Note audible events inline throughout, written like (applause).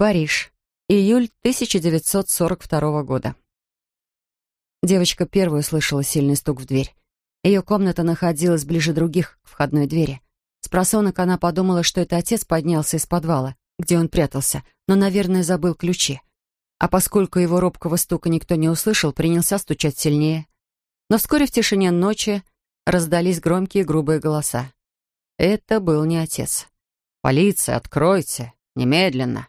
Париж. Июль 1942 года. Девочка первой услышала сильный стук в дверь. Ее комната находилась ближе других к входной двери. С просонок она подумала, что это отец поднялся из подвала, где он прятался, но, наверное, забыл ключи. А поскольку его робкого стука никто не услышал, принялся стучать сильнее. Но вскоре в тишине ночи раздались громкие грубые голоса. Это был не отец. «Полиция, откройте! Немедленно!»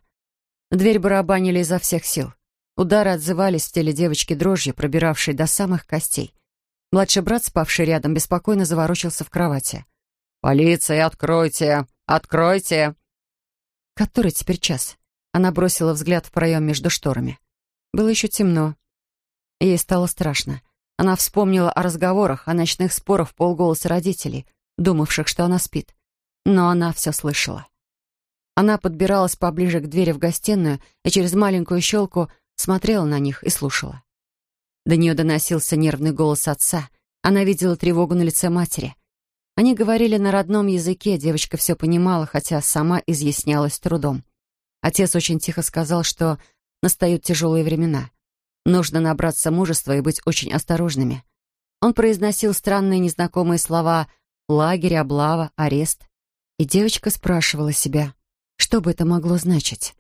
Дверь барабанили изо всех сил. Удары отзывались в теле девочки дрожью, пробиравшей до самых костей. Младший брат, спавший рядом, беспокойно заворочился в кровати. «Полиция, откройте! Откройте!» Который теперь час? Она бросила взгляд в проем между шторами. Было еще темно. Ей стало страшно. Она вспомнила о разговорах, о ночных спорах в полголоса родителей, думавших, что она спит. Но она все слышала. Она подбиралась поближе к двери в гостиную и через маленькую щелку смотрела на них и слушала. До нее доносился нервный голос отца. Она видела тревогу на лице матери. Они говорили на родном языке, девочка все понимала, хотя сама изъяснялась трудом. Отец очень тихо сказал, что настают тяжелые времена. Нужно набраться мужества и быть очень осторожными. Он произносил странные незнакомые слова «лагерь», «облава», «арест». И девочка спрашивала себя, что бы это могло значить.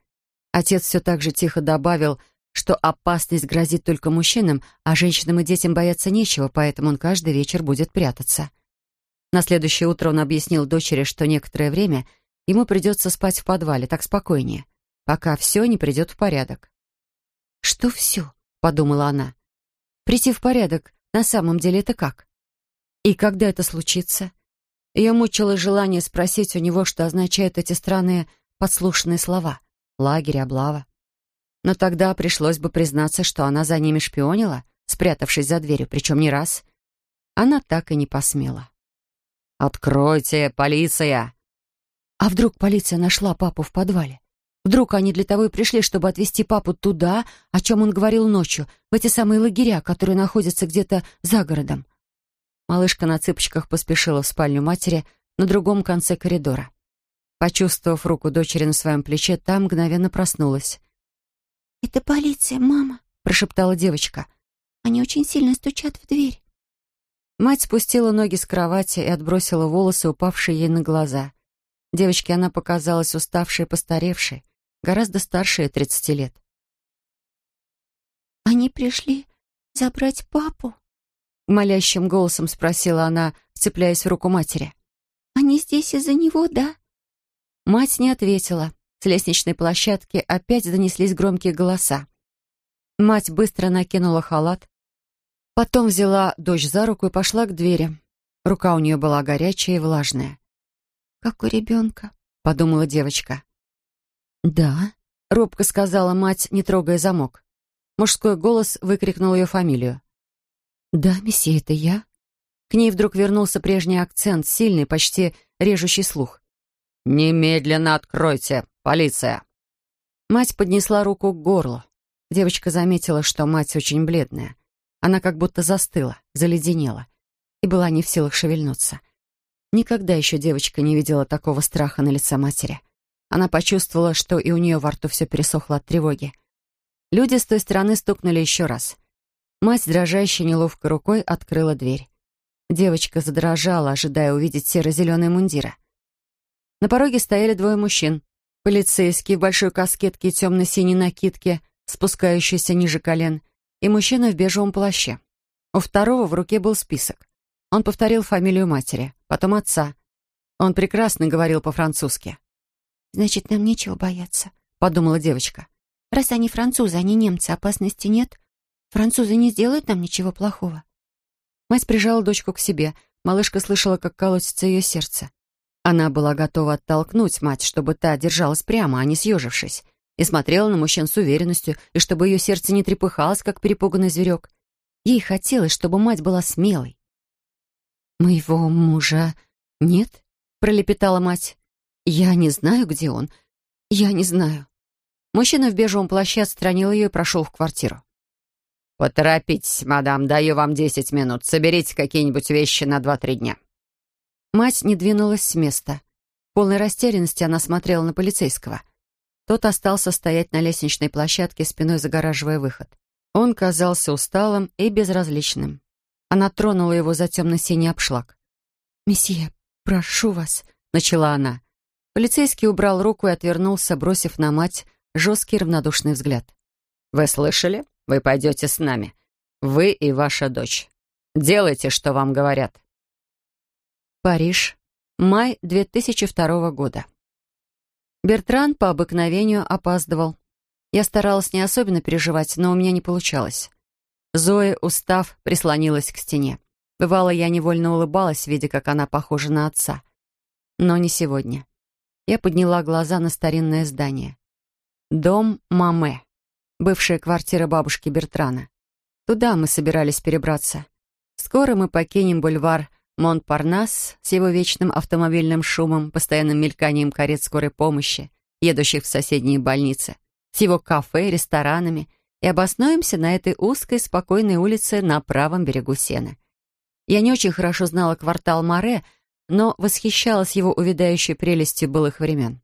Отец все так же тихо добавил, что опасность грозит только мужчинам, а женщинам и детям бояться нечего, поэтому он каждый вечер будет прятаться. На следующее утро он объяснил дочери, что некоторое время ему придется спать в подвале, так спокойнее, пока все не придет в порядок. «Что все?» — подумала она. «Прийти в порядок на самом деле это как? И когда это случится?» Ее мучило желание спросить у него, что означают эти странные подслушанные слова. Лагерь, облава. Но тогда пришлось бы признаться, что она за ними шпионила, спрятавшись за дверью, причем не раз. Она так и не посмела. «Откройте, полиция!» А вдруг полиция нашла папу в подвале? Вдруг они для того и пришли, чтобы отвезти папу туда, о чем он говорил ночью, в эти самые лагеря, которые находятся где-то за городом? Малышка на цыпочках поспешила в спальню матери на другом конце коридора. Почувствовав руку дочери на своем плече, та мгновенно проснулась. «Это полиция, мама», — прошептала девочка. «Они очень сильно стучат в дверь». Мать спустила ноги с кровати и отбросила волосы, упавшие ей на глаза. Девочке она показалась уставшей и постаревшей, гораздо старше тридцати лет. «Они пришли забрать папу?» Молящим голосом спросила она, вцепляясь в руку матери. «Они здесь из-за него, да?» Мать не ответила. С лестничной площадки опять донеслись громкие голоса. Мать быстро накинула халат, потом взяла дочь за руку и пошла к двери. Рука у нее была горячая и влажная. «Как у ребенка», — подумала девочка. «Да», — робко сказала мать, не трогая замок. Мужской голос выкрикнул ее фамилию. «Да, месье, это я». К ней вдруг вернулся прежний акцент, сильный, почти режущий слух. «Немедленно откройте! Полиция!» Мать поднесла руку к горлу. Девочка заметила, что мать очень бледная. Она как будто застыла, заледенела и была не в силах шевельнуться. Никогда еще девочка не видела такого страха на лице матери. Она почувствовала, что и у нее во рту все пересохло от тревоги. Люди с той стороны стукнули еще раз. Мать, дрожащей неловкой рукой, открыла дверь. Девочка задрожала, ожидая увидеть серо-зеленые мундиры. На пороге стояли двое мужчин. Полицейский в большой каскетке и темно-синей накидке, спускающийся ниже колен, и мужчина в бежевом плаще. У второго в руке был список. Он повторил фамилию матери, потом отца. Он прекрасно говорил по-французски. «Значит, нам нечего бояться», — подумала девочка. «Раз они французы, они немцы, опасности нет. Французы не сделают нам ничего плохого». Мать прижала дочку к себе. Малышка слышала, как колотится ее сердце. Она была готова оттолкнуть мать, чтобы та держалась прямо, а не съежившись, и смотрела на мужчин с уверенностью, и чтобы ее сердце не трепыхалось, как перепуганный зверек. Ей хотелось, чтобы мать была смелой. «Моего мужа нет?» — пролепетала мать. «Я не знаю, где он. Я не знаю». Мужчина в бежевом плаще отстранил ее и прошел в квартиру. «Поторопитесь, мадам, даю вам десять минут. Соберите какие-нибудь вещи на два-три дня». Мать не двинулась с места. В полной растерянности она смотрела на полицейского. Тот остался стоять на лестничной площадке, спиной загораживая выход. Он казался усталым и безразличным. Она тронула его за темно-синий обшлаг. «Месье, прошу вас», — начала она. Полицейский убрал руку и отвернулся, бросив на мать жесткий равнодушный взгляд. «Вы слышали? Вы пойдете с нами. Вы и ваша дочь. Делайте, что вам говорят». Париж. Май 2002 года. Бертран по обыкновению опаздывал. Я старалась не особенно переживать, но у меня не получалось. Зоя, устав, прислонилась к стене. Бывало, я невольно улыбалась, видя, как она похожа на отца. Но не сегодня. Я подняла глаза на старинное здание. Дом Маме. Бывшая квартира бабушки Бертрана. Туда мы собирались перебраться. Скоро мы покинем бульвар Монт-Парнас с его вечным автомобильным шумом, постоянным мельканием карет скорой помощи, едущих в соседние больницы, с его кафе, ресторанами, и обоснуемся на этой узкой, спокойной улице на правом берегу Сены. Я не очень хорошо знала квартал Море, но восхищалась его увядающей прелестью былых времен.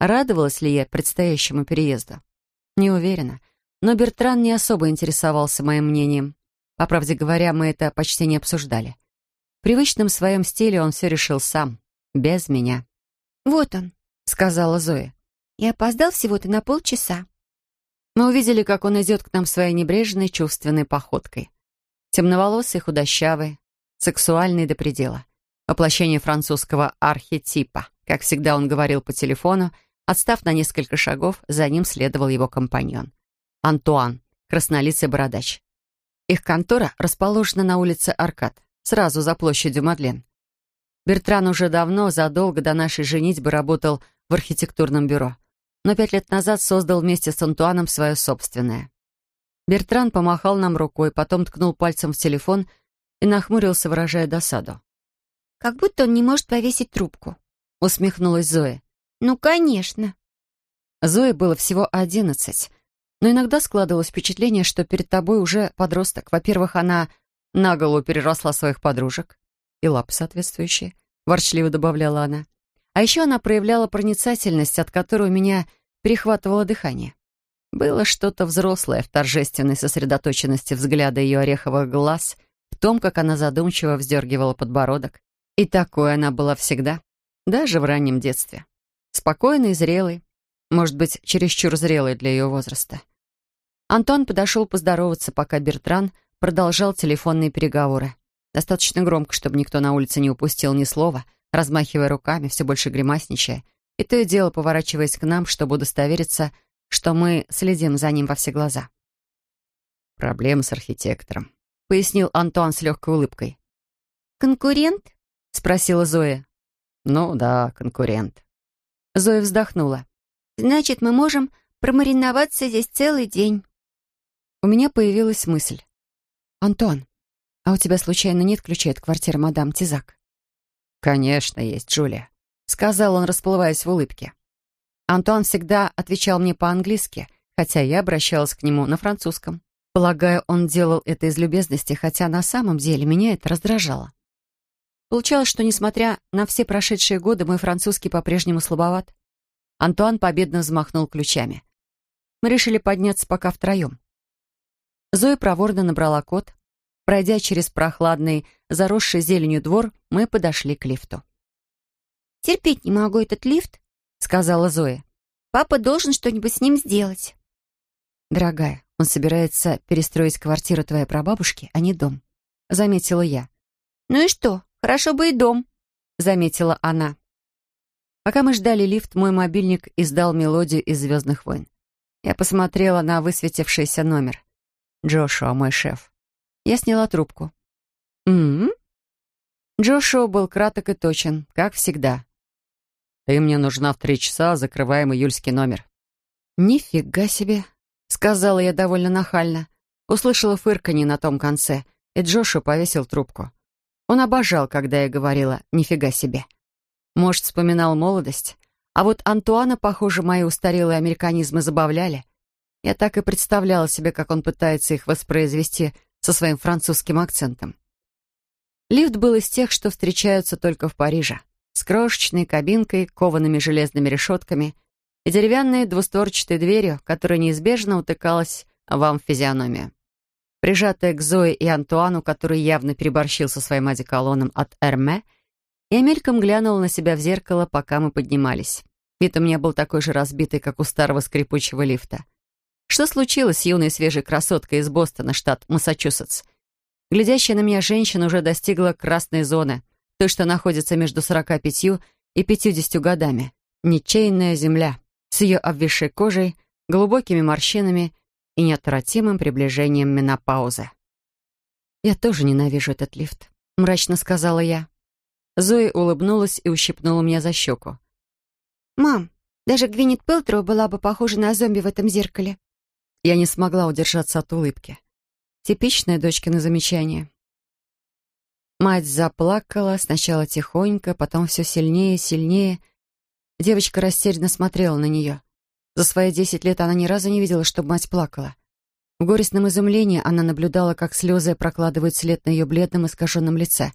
Радовалась ли я предстоящему переезду? Не уверена. Но Бертран не особо интересовался моим мнением. По правде говоря, мы это почти не обсуждали. В привычном своем стиле он все решил сам, без меня. «Вот он», — сказала Зоя. «Я опоздал всего-то на полчаса». Мы увидели, как он идет к нам своей небрежной, чувственной походкой. Темноволосый, худощавый, сексуальный до предела. Воплощение французского архетипа. Как всегда он говорил по телефону, отстав на несколько шагов, за ним следовал его компаньон. Антуан, краснолицый бородач. Их контора расположена на улице Аркад сразу за площадью Мадлен. Бертран уже давно, задолго до нашей женитьбы, работал в архитектурном бюро, но пять лет назад создал вместе с Антуаном свое собственное. Бертран помахал нам рукой, потом ткнул пальцем в телефон и нахмурился, выражая досаду. «Как будто он не может повесить трубку», — усмехнулась Зоя. «Ну, конечно». Зое было всего одиннадцать, но иногда складывалось впечатление, что перед тобой уже подросток. Во-первых, она на голову переросла своих подружек. И лапы соответствующие, ворчливо добавляла она. А еще она проявляла проницательность, от которой у меня перехватывало дыхание. Было что-то взрослое в торжественной сосредоточенности взгляда ее ореховых глаз, в том, как она задумчиво вздергивала подбородок. И такой она была всегда, даже в раннем детстве. Спокойный и зрелый, может быть, чересчур зрелый для ее возраста. Антон подошел поздороваться, пока Бертран продолжал телефонные переговоры. Достаточно громко, чтобы никто на улице не упустил ни слова, размахивая руками, все больше гримасничая, и то и дело поворачиваясь к нам, чтобы удостовериться, что мы следим за ним во все глаза. «Проблема с архитектором», — пояснил Антуан с легкой улыбкой. «Конкурент?» — спросила Зоя. «Ну да, конкурент». Зоя вздохнула. «Значит, мы можем промариноваться здесь целый день». У меня появилась мысль. «Антон, а у тебя случайно нет ключей от квартиры мадам Тизак?» «Конечно есть, Джулия», — сказал он, расплываясь в улыбке. Антуан всегда отвечал мне по-английски, хотя я обращалась к нему на французском. Полагаю, он делал это из любезности, хотя на самом деле меня это раздражало. Получалось, что, несмотря на все прошедшие годы, мой французский по-прежнему слабоват. Антуан победно взмахнул ключами. Мы решили подняться пока втроем. Зоя проворно набрала код. Пройдя через прохладный, заросший зеленью двор, мы подошли к лифту. «Терпеть не могу этот лифт», — сказала Зоя. «Папа должен что-нибудь с ним сделать». «Дорогая, он собирается перестроить квартиру твоей прабабушки, а не дом», — заметила я. «Ну и что? Хорошо бы и дом», — заметила она. Пока мы ждали лифт, мой мобильник издал мелодию из «Звездных войн». Я посмотрела на высветившийся номер. Джошуа, мой шеф. Я сняла трубку. «М-м-м?» Джошуа был краток и точен, как всегда. «Ты мне нужна в три часа, закрываем июльский номер». «Нифига себе», — сказала я довольно нахально. Услышала фырканье на том конце, и Джошуа повесил трубку. Он обожал, когда я говорила «нифига себе». Может, вспоминал молодость. А вот Антуана, похоже, мои устарелые американизмы забавляли. Я так и представляла себе, как он пытается их воспроизвести со своим французским акцентом. Лифт был из тех, что встречаются только в Париже, с крошечной кабинкой, коваными железными решетками и деревянной двустворчатой дверью, которая неизбежно утыкалась вам в физиономию. Прижатая к Зое и Антуану, который явно переборщил со своим одеколоном от Эрме, я мельком глянула на себя в зеркало, пока мы поднимались. Вид у меня был такой же разбитый, как у старого скрипучего лифта. Что случилось с юной свежей красоткой из Бостона, штат Массачусетс? Глядящая на меня женщина уже достигла красной зоны, той, что находится между 45 и 50 годами. Ничейная земля, с ее обвисшей кожей, глубокими морщинами и неотвратимым приближением менопаузы. «Я тоже ненавижу этот лифт», — мрачно сказала я. Зои улыбнулась и ущипнула меня за щеку. «Мам, даже Гвинет Пелтроу была бы похожа на зомби в этом зеркале. Я не смогла удержаться от улыбки. Типичное дочкино замечание. Мать заплакала, сначала тихонько, потом все сильнее и сильнее. Девочка растерянно смотрела на нее. За свои десять лет она ни разу не видела, чтобы мать плакала. В горестном изумлении она наблюдала, как слезы прокладывают след на ее бледном искаженном лице.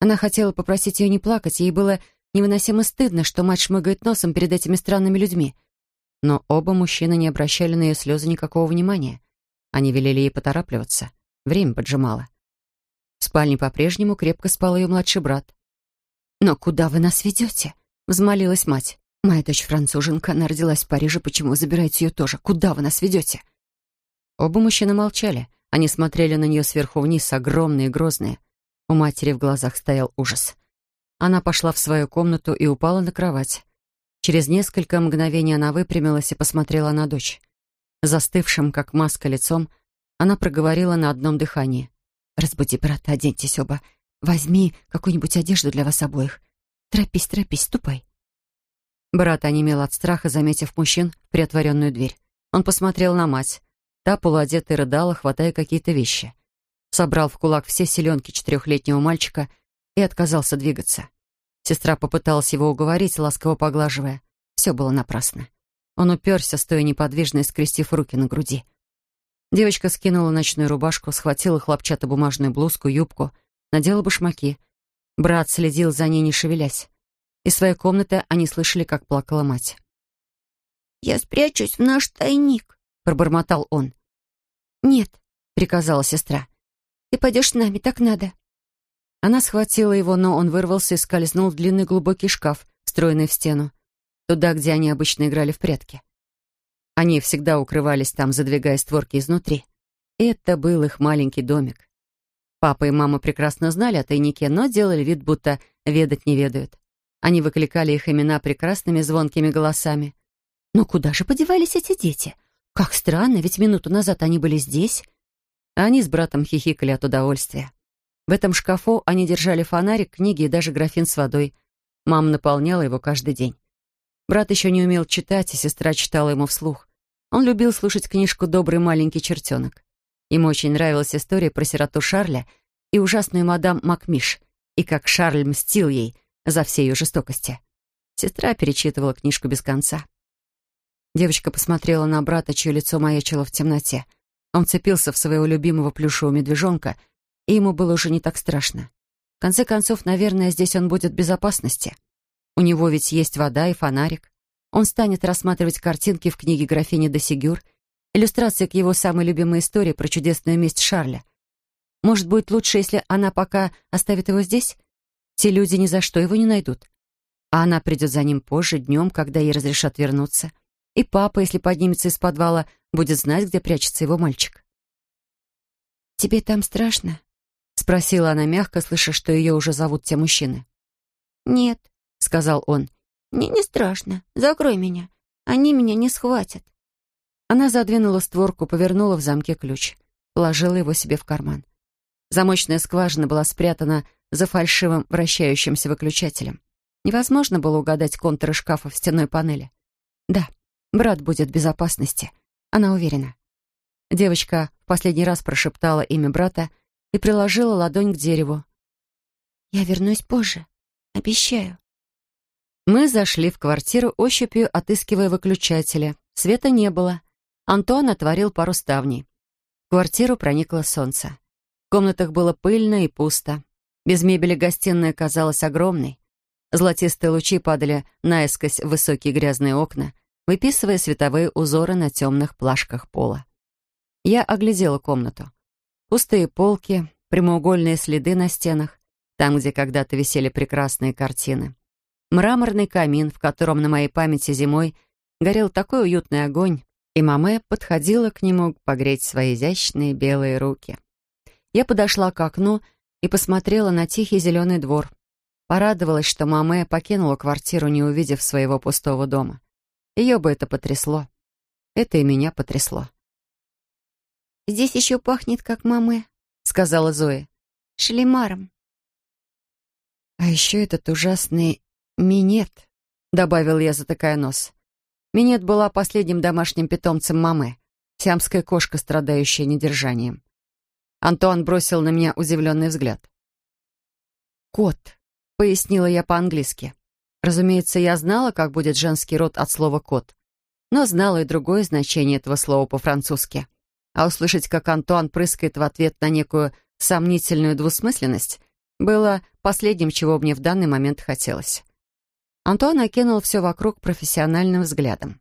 Она хотела попросить ее не плакать, ей было невыносимо стыдно, что мать шмыгает носом перед этими странными людьми. Но оба мужчины не обращали на ее слезы никакого внимания. Они велели ей поторапливаться. Время поджимало. В спальне по-прежнему крепко спал ее младший брат. «Но куда вы нас ведете?» — взмолилась мать. «Моя дочь француженка, она родилась в Париже, почему вы забираете ее тоже? Куда вы нас ведете?» Оба мужчины молчали. Они смотрели на нее сверху вниз, огромные грозные. У матери в глазах стоял ужас. Она пошла в свою комнату и упала на кровать. Через несколько мгновений она выпрямилась и посмотрела на дочь. Застывшим, как маска, лицом, она проговорила на одном дыхании. «Разбуди брата, оденьтесь оба. Возьми какую-нибудь одежду для вас обоих. Торопись, торопись, ступай». Брат онемел от страха, заметив мужчин в приотворенную дверь. Он посмотрел на мать. Та, полуодетая, рыдала, хватая какие-то вещи. Собрал в кулак все селенки четырехлетнего мальчика и отказался двигаться. Сестра попыталась его уговорить, ласково поглаживая. Все было напрасно. Он уперся, стоя неподвижно и скрестив руки на груди. Девочка скинула ночную рубашку, схватила хлопчатобумажную блузку, юбку, надела башмаки. Брат следил за ней, не шевелясь. Из своей комнаты они слышали, как плакала мать. «Я спрячусь в наш тайник», — пробормотал он. «Нет», — приказала сестра. «Ты пойдешь с нами, так надо». Она схватила его, но он вырвался и скользнул в длинный глубокий шкаф, встроенный в стену, туда, где они обычно играли в прятки. Они всегда укрывались там, задвигая створки изнутри. Это был их маленький домик. Папа и мама прекрасно знали о тайнике, но делали вид, будто ведать не ведают. Они выкликали их имена прекрасными звонкими голосами. «Но куда же подевались эти дети? Как странно, ведь минуту назад они были здесь». Они с братом хихикали от удовольствия. В этом шкафу они держали фонарик, книги и даже графин с водой. Мама наполняла его каждый день. Брат еще не умел читать, и сестра читала ему вслух. Он любил слушать книжку «Добрый маленький чертенок». Ему очень нравилась история про сироту Шарля и ужасную мадам Макмиш, и как Шарль мстил ей за все ее жестокости. Сестра перечитывала книжку без конца. Девочка посмотрела на брата, чье лицо маячило в темноте. Он цепился в своего любимого плюшевого медвежонка и ему было уже не так страшно. В конце концов, наверное, здесь он будет в безопасности. У него ведь есть вода и фонарик. Он станет рассматривать картинки в книге графини де Сигюр, иллюстрации к его самой любимой истории про чудесную месть Шарля. Может, будет лучше, если она пока оставит его здесь? Те люди ни за что его не найдут. А она придет за ним позже, днем, когда ей разрешат вернуться. И папа, если поднимется из подвала, будет знать, где прячется его мальчик. «Тебе там страшно?» — спросила она мягко, слыша, что ее уже зовут те мужчины. «Нет», — сказал он. «Мне не страшно. Закрой меня. Они меня не схватят». Она задвинула створку, повернула в замке ключ, положила его себе в карман. Замочная скважина была спрятана за фальшивым вращающимся выключателем. Невозможно было угадать контуры шкафа в стенной панели. Да, брат будет в безопасности. Она уверена. Девочка в последний раз прошептала имя брата и приложила ладонь к дереву. «Я вернусь позже. Обещаю». Мы зашли в квартиру ощупью, отыскивая выключатели. Света не было. Антуан отворил пару ставней. В квартиру проникло солнце. В комнатах было пыльно и пусто. Без мебели гостиная казалась огромной. Золотистые лучи падали наискось в высокие грязные окна, выписывая световые узоры на темных плашках пола. Я оглядела комнату. Пустые полки, прямоугольные следы на стенах, там, где когда-то висели прекрасные картины. Мраморный камин, в котором на моей памяти зимой горел такой уютный огонь, и маме подходила к нему погреть свои изящные белые руки. Я подошла к окну и посмотрела на тихий зеленый двор. Порадовалась, что маме покинула квартиру, не увидев своего пустого дома. Ее бы это потрясло. Это и меня потрясло. «Здесь еще пахнет, как маме», — сказала Зоя. «Шлемаром». «А еще этот ужасный минет», — добавил я, затыкая нос. Минет была последним домашним питомцем мамы, сиамская кошка, страдающая недержанием. Антуан бросил на меня удивленный взгляд. «Кот», — пояснила я по-английски. Разумеется, я знала, как будет женский род от слова «кот», но знала и другое значение этого слова по-французски. А услышать, как Антуан прыскает в ответ на некую сомнительную двусмысленность, было последним, чего мне в данный момент хотелось. Антуан окинул все вокруг профессиональным взглядом.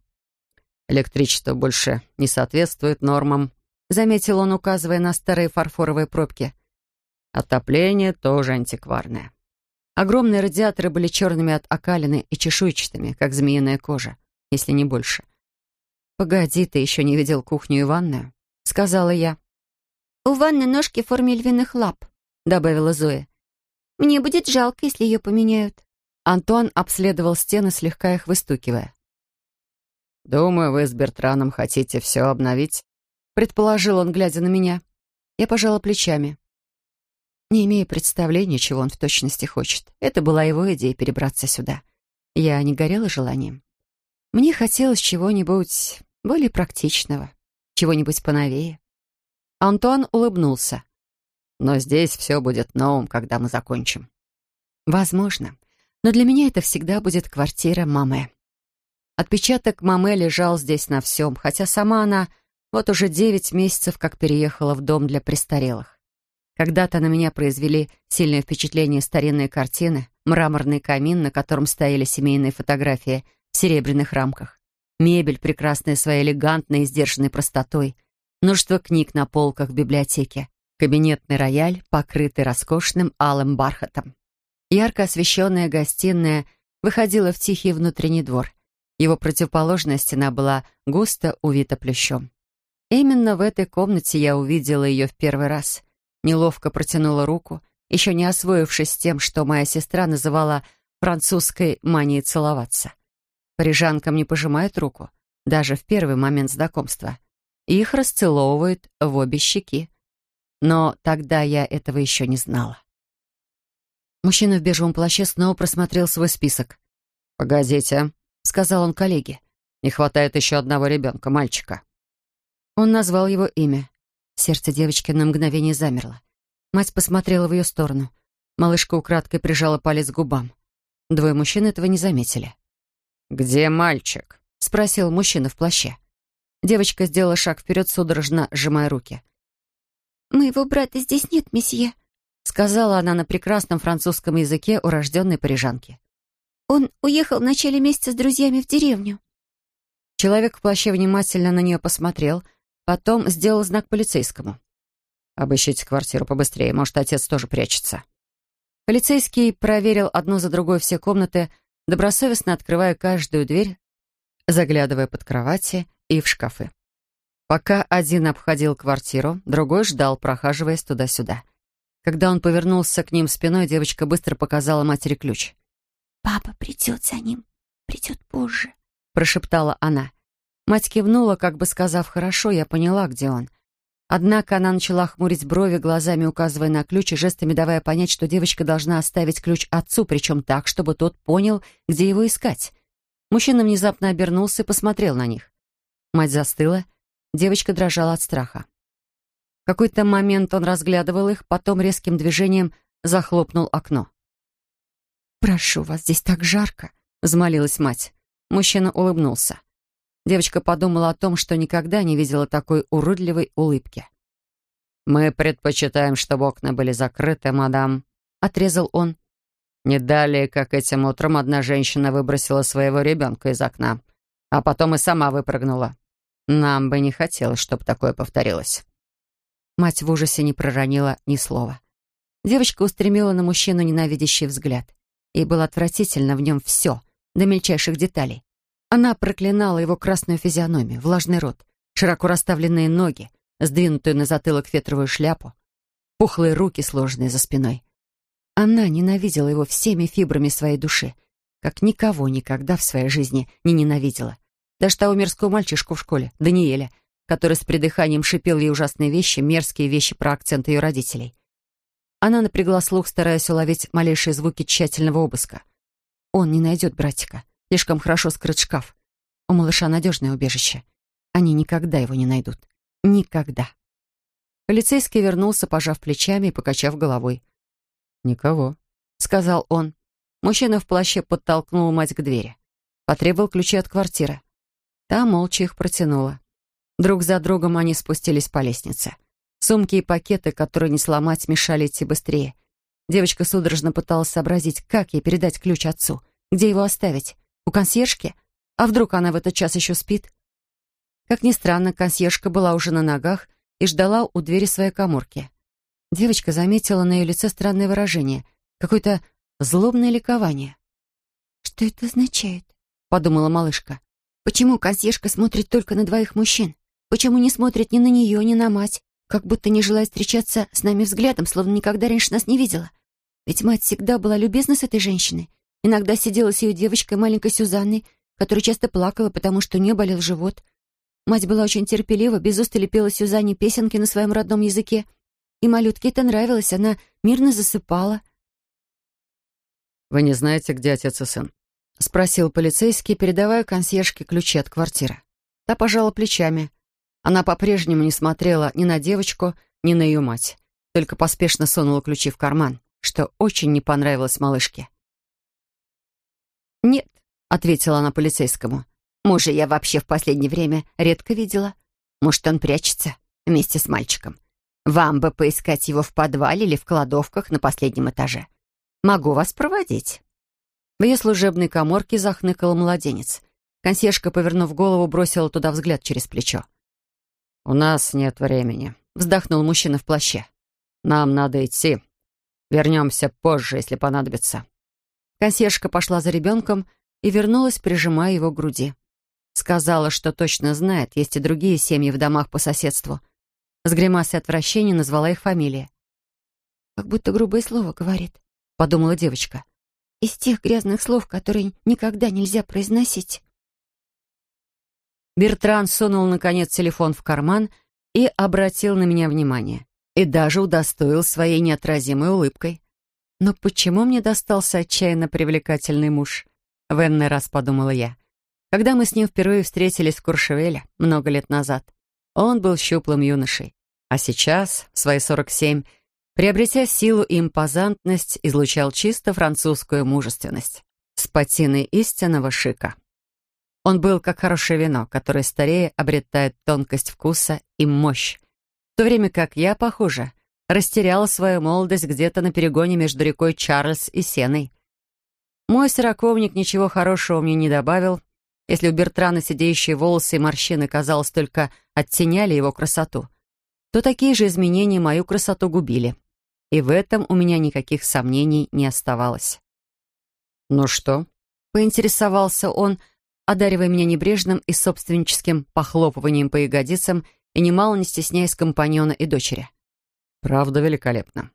«Электричество больше не соответствует нормам», — заметил он, указывая на старые фарфоровые пробки. «Отопление тоже антикварное». Огромные радиаторы были черными от окалины и чешуйчатыми, как змеиная кожа, если не больше. «Погоди, ты еще не видел кухню и ванную?» — сказала я. «У ванны ножки в форме львиных лап», — добавила Зоя. «Мне будет жалко, если ее поменяют». Антуан обследовал стены, слегка их выстукивая. «Думаю, вы с Бертраном хотите все обновить», — предположил он, глядя на меня. Я пожала плечами. Не имея представления, чего он в точности хочет. Это была его идея перебраться сюда. Я не горела желанием. Мне хотелось чего-нибудь более практичного, чего-нибудь поновее. Антуан улыбнулся. «Но здесь все будет новым, когда мы закончим». «Возможно. Но для меня это всегда будет квартира мамы». Отпечаток мамы лежал здесь на всем, хотя сама она вот уже девять месяцев как переехала в дом для престарелых. Когда-то на меня произвели сильное впечатление старинные картины, мраморный камин, на котором стояли семейные фотографии в серебряных рамках, мебель, прекрасная своей элегантной и сдержанной простотой, множество книг на полках в библиотеке, кабинетный рояль, покрытый роскошным алым бархатом. Ярко освещенная гостиная выходила в тихий внутренний двор. Его противоположная стена была густо увита плющом. Именно в этой комнате я увидела ее в первый раз — Неловко протянула руку, еще не освоившись тем, что моя сестра называла французской манией целоваться. Парижанкам не пожимают руку, даже в первый момент знакомства. Их расцеловывают в обе щеки. Но тогда я этого еще не знала. Мужчина в бежевом плаще снова просмотрел свой список. «Погодите», — сказал он коллеге. «Не хватает еще одного ребенка, мальчика». Он назвал его имя. Сердце девочки на мгновение замерло. Мать посмотрела в ее сторону. Малышка украдкой прижала палец к губам. Двое мужчин этого не заметили. «Где мальчик?» — спросил мужчина в плаще. Девочка сделала шаг вперед, судорожно сжимая руки. «Моего брата здесь нет, месье», — сказала она на прекрасном французском языке урожденной парижанки. «Он уехал в начале месяца с друзьями в деревню». Человек в плаще внимательно на нее посмотрел — Потом сделал знак полицейскому. «Обыщите квартиру побыстрее, может, отец тоже прячется». Полицейский проверил одну за другой все комнаты, добросовестно открывая каждую дверь, заглядывая под кровати и в шкафы. Пока один обходил квартиру, другой ждал, прохаживаясь туда-сюда. Когда он повернулся к ним спиной, девочка быстро показала матери ключ. «Папа придет за ним, придет позже», — прошептала она. Мать кивнула, как бы сказав «хорошо», я поняла, где он. Однако она начала хмурить брови, глазами указывая на ключ и жестами давая понять, что девочка должна оставить ключ отцу, причем так, чтобы тот понял, где его искать. Мужчина внезапно обернулся и посмотрел на них. Мать застыла, девочка дрожала от страха. В какой-то момент он разглядывал их, потом резким движением захлопнул окно. «Прошу вас, здесь так жарко», — взмолилась мать. Мужчина улыбнулся. Девочка подумала о том, что никогда не видела такой уродливой улыбки. «Мы предпочитаем, чтобы окна были закрыты, мадам», — отрезал он. «Не далее, как этим утром одна женщина выбросила своего ребенка из окна. а потом и сама выпрыгнула. Нам бы не хотелось, чтобы такое повторилось». Мать в ужасе не проронила ни слова. Девочка устремила на мужчину ненавидящий взгляд. Ей было отвратительно в нем все, до мельчайших деталей. Она проклинала его красную физиономию, влажный рот, широко расставленные ноги, сдвинутую на затылок фетровую шляпу, пухлые руки, сложенные за спиной. Она ненавидела его всеми фибрами своей души, как никого никогда в своей жизни не ненавидела. Даже того мерзкого мальчишку в школе, Даниэля, который с придыханием шипел ей ужасные вещи, мерзкие вещи про акцент ее родителей. Она напрягла слух, стараясь уловить малейшие звуки тщательного обыска. Он не найдет братика. Слишком хорошо скрыт шкаф. У малыша надежное убежище. Они никогда его не найдут. Никогда. Полицейский вернулся, пожав плечами и покачав головой. «Никого», — сказал он. Мужчина в плаще подтолкнул мать к двери. Потребовал ключи от квартиры. Та молча их протянула. Друг за другом они спустились по лестнице. Сумки и пакеты, которые не сломать, мешали идти быстрее. Девочка судорожно пыталась сообразить, как ей передать ключ отцу. Где его оставить? У консьержки? А вдруг она в этот час еще спит? Как ни странно, консьержка была уже на ногах и ждала у двери своей коморки. Девочка заметила на ее лице странное выражение, какое-то злобное ликование. «Что это означает?» — подумала малышка. Почему консьержка смотрит только на двоих мужчин? Почему не смотрит ни на нее, ни на мать? Как будто не желает встречаться с нами взглядом, словно никогда раньше нас не видела. Ведь мать всегда была любезна с этой женщиной. Иногда сидела с ее девочкой, маленькой Сюзанной, которая часто плакала, потому что у нее болел живот. Мать была очень терпелива, без устали пела Сюзанне песенки на своем родном языке. И малютке это нравилось, она мирно засыпала. «Вы не знаете, где отец и сын?» — спросил полицейский, передавая консьержке ключи от квартиры. Та пожала плечами. Она по-прежнему не смотрела ни на девочку, ни на ее мать, только поспешно сунула ключи в карман, что очень не понравилось малышке. «Нет», — ответила она полицейскому. «Мужа я вообще в последнее время редко видела. Может, он прячется вместе с мальчиком. Вам бы поискать его в подвале или в кладовках на последнем этаже. Могу вас проводить». В ее служебной коморке захныкал младенец. Консьержка, повернув голову, бросила туда взгляд через плечо. «У нас нет времени», — вздохнул мужчина в плаще. «Нам надо идти. Вернемся позже, если понадобится». Консьержка пошла за ребенком и вернулась, прижимая его к груди. Сказала, что точно знает, есть и другие семьи в домах по соседству. С гримасой отвращения назвала их фамилии. «Как будто грубое слово говорит», — подумала девочка из тех грязных слов, которые никогда нельзя произносить. Бертран сунул, наконец, телефон в карман и обратил на меня внимание. И даже удостоил своей неотразимой улыбкой. Но почему мне достался отчаянно привлекательный муж? В энный раз подумала я. Когда мы с ним впервые встретились в Куршевеле много лет назад, он был щуплым юношей. А сейчас, в свои 47, приобретя силу и импозантность, излучал чисто французскую мужественность с патиной истинного шика. Он был как хорошее вино, которое старее обретает тонкость вкуса и мощь, в то время как я, похоже, растеряла свою молодость где-то на перегоне между рекой Чарльз и Сеной. Мой сороковник ничего хорошего мне не добавил, если у Бертрана сидеющие волосы и морщины, казалось, только оттеняли его красоту, то такие же изменения мою красоту губили и в этом у меня никаких сомнений не оставалось. «Ну что?» — поинтересовался он, одаривая меня небрежным и собственническим похлопыванием по ягодицам и немало не стесняясь компаньона и дочери. «Правда великолепно».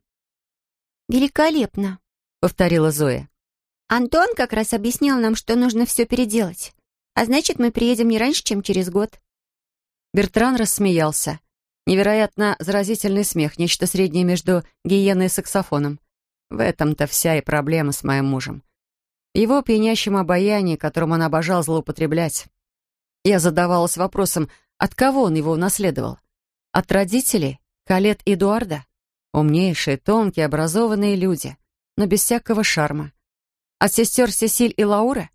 «Великолепно», — повторила Зоя. «Антон как раз объяснил нам, что нужно все переделать. А значит, мы приедем не раньше, чем через год». Бертран рассмеялся. Невероятно заразительный смех, нечто среднее между гиеной и саксофоном. В этом-то вся и проблема с моим мужем. Его пьянящем обаянии, которым он обожал злоупотреблять. Я задавалась вопросом, от кого он его унаследовал? От родителей? Калет и Эдуарда? Умнейшие, тонкие, образованные люди, но без всякого шарма. От сестер Сесиль и Лаура?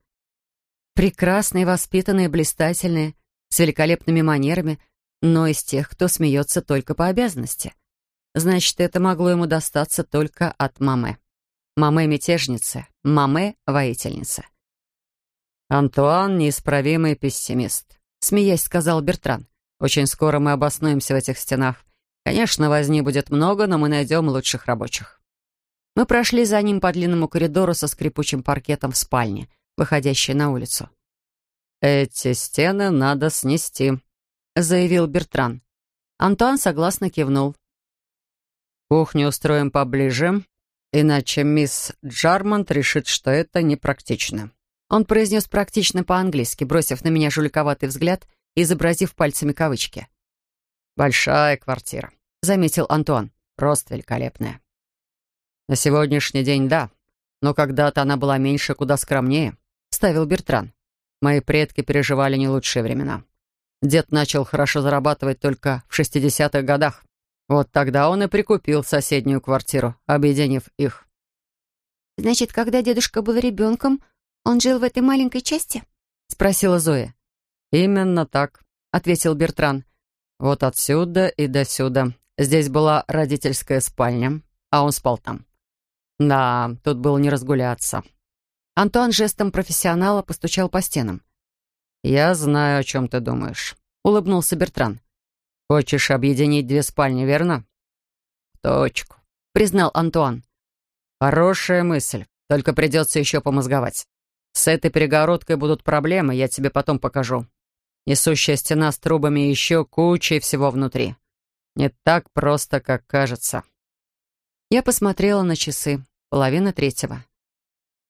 Прекрасные, воспитанные, блистательные, с великолепными манерами, но из тех, кто смеется только по обязанности. Значит, это могло ему достаться только от мамы. Мамы-мятежницы, мамы-воительницы. «Антуан — неисправимый пессимист», — смеясь сказал Бертран. «Очень скоро мы обоснуемся в этих стенах. Конечно, возни будет много, но мы найдем лучших рабочих». Мы прошли за ним по длинному коридору со скрипучим паркетом в спальне, выходящей на улицу. «Эти стены надо снести», — заявил Бертран. Антуан согласно кивнул. «Кухню устроим поближе, иначе мисс Джармонт решит, что это непрактично». Он произнес практично по-английски, бросив на меня жуликоватый взгляд и изобразив пальцами кавычки. «Большая квартира», — заметил Антуан. «Просто великолепная». «На сегодняшний день, да. Но когда-то она была меньше, куда скромнее», — ставил Бертран. «Мои предки переживали не лучшие времена. Дед начал хорошо зарабатывать только в 60-х годах. Вот тогда он и прикупил соседнюю квартиру, объединив их». «Значит, когда дедушка был ребенком, «Он жил в этой маленькой части?» — спросила Зоя. «Именно так», — ответил Бертран. «Вот отсюда и до сюда. Здесь была родительская спальня, а он спал там. Да, тут было не разгуляться». Антуан жестом профессионала постучал по стенам. «Я знаю, о чем ты думаешь», — улыбнулся Бертран. «Хочешь объединить две спальни, верно?» «В точку», — признал Антуан. «Хорошая мысль, только придется еще помозговать. С этой перегородкой будут проблемы, я тебе потом покажу. Несущая стена с трубами и еще кучей всего внутри. Не так просто, как кажется. Я посмотрела на часы. Половина третьего.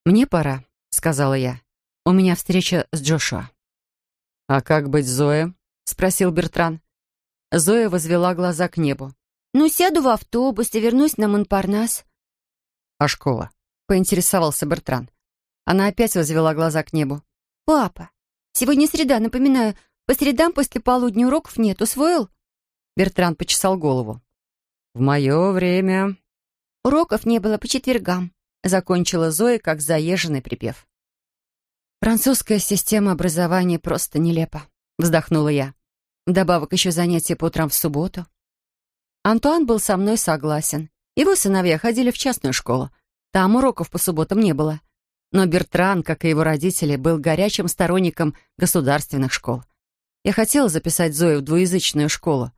«Мне пора», — сказала я. «У меня встреча с Джошуа». «А как быть Зоя?» — спросил Бертран. Зоя возвела глаза к небу. «Ну, сяду в автобус и вернусь на Монпарнас». «А школа?» — поинтересовался Бертран. Она опять возвела глаза к небу. «Папа, сегодня среда, напоминаю, по средам после полудня уроков нет, усвоил?» Бертран почесал голову. «В мое время...» «Уроков не было по четвергам», — закончила Зоя, как заезженный припев. «Французская система образования просто нелепа», — вздохнула я. Добавок еще занятия по утрам в субботу. Антуан был со мной согласен. Его сыновья ходили в частную школу. Там уроков по субботам не было. Но Бертран, как и его родители, был горячим сторонником государственных школ. Я хотела записать Зою в двуязычную школу,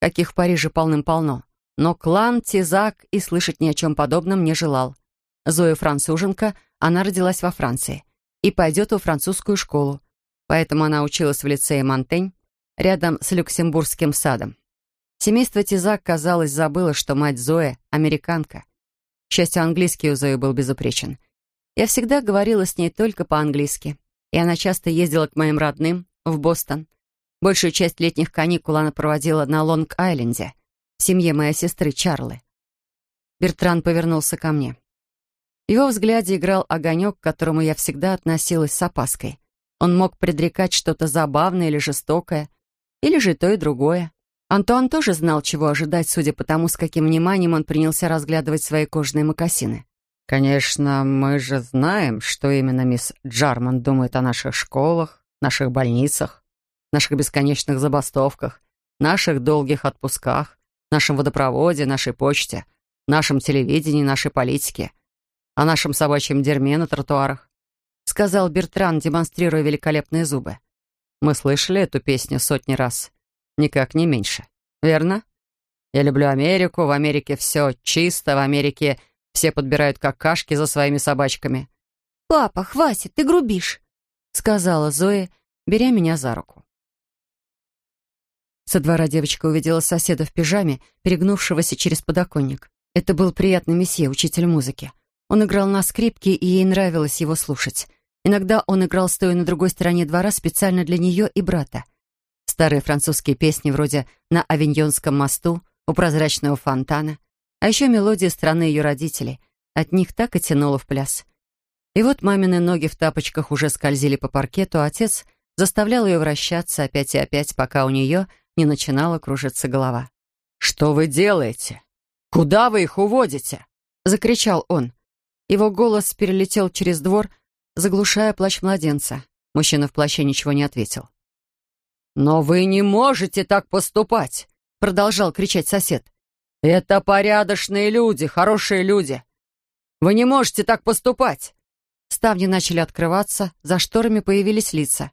каких в Париже полным-полно. Но клан, Тизак и слышать ни о чем подобном не желал. Зоя француженка, она родилась во Франции и пойдет во французскую школу. Поэтому она училась в лицее Монтень, рядом с Люксембургским садом. Семейство Тизак, казалось, забыло, что мать Зоя — американка. К счастью, английский у Зои был безупречен. Я всегда говорила с ней только по-английски, и она часто ездила к моим родным в Бостон. Большую часть летних каникул она проводила на Лонг-Айленде, в семье моей сестры Чарлы. Бертран повернулся ко мне. В его взгляде играл огонек, к которому я всегда относилась с опаской. Он мог предрекать что-то забавное или жестокое, или же то и другое. Антуан тоже знал, чего ожидать, судя по тому, с каким вниманием он принялся разглядывать свои кожаные мокасины. «Конечно, мы же знаем, что именно мисс Джарман думает о наших школах, наших больницах, наших бесконечных забастовках, наших долгих отпусках, нашем водопроводе, нашей почте, нашем телевидении, нашей политике, о нашем собачьем дерьме на тротуарах», сказал Бертран, демонстрируя великолепные зубы. «Мы слышали эту песню сотни раз, никак не меньше, верно? Я люблю Америку, в Америке все чисто, в Америке все подбирают какашки за своими собачками. «Папа, хватит, ты грубишь», — сказала Зоя, беря меня за руку. Со двора девочка увидела соседа в пижаме, перегнувшегося через подоконник. Это был приятный месье, учитель музыки. Он играл на скрипке, и ей нравилось его слушать. Иногда он играл, стоя на другой стороне двора, специально для нее и брата. Старые французские песни вроде «На Авиньонском мосту», «У прозрачного фонтана», а еще мелодия страны ее родителей. От них так и тянуло в пляс. И вот мамины ноги в тапочках уже скользили по паркету, а отец заставлял ее вращаться опять и опять, пока у нее не начинала кружиться голова. «Что вы делаете? Куда вы их уводите?» — закричал он. Его голос перелетел через двор, заглушая плач младенца. Мужчина в плаще ничего не ответил. «Но вы не можете так поступать!» — продолжал кричать сосед. «Это порядочные люди, хорошие люди. Вы не можете так поступать!» Ставни начали открываться, за шторами появились лица.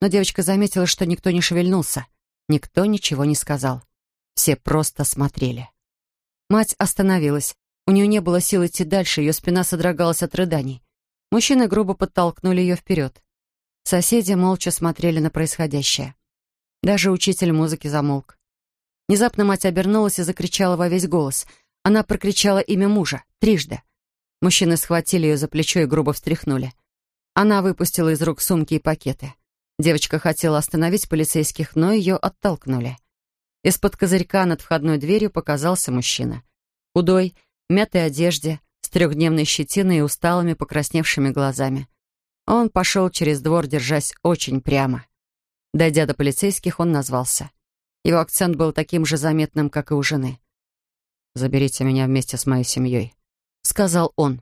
Но девочка заметила, что никто не шевельнулся. Никто ничего не сказал. Все просто смотрели. Мать остановилась. У нее не было сил идти дальше, ее спина содрогалась от рыданий. Мужчины грубо подтолкнули ее вперед. Соседи молча смотрели на происходящее. Даже учитель музыки замолк. Внезапно мать обернулась и закричала во весь голос. Она прокричала имя мужа, трижды. Мужчины схватили ее за плечо и грубо встряхнули. Она выпустила из рук сумки и пакеты. Девочка хотела остановить полицейских, но ее оттолкнули. Из-под козырька над входной дверью показался мужчина. Худой, в мятой одежде, с трехдневной щетиной и усталыми покрасневшими глазами. Он пошел через двор, держась очень прямо. Дойдя до полицейских, он назвался. Его акцент был таким же заметным, как и у жены. «Заберите меня вместе с моей семьей», — сказал он.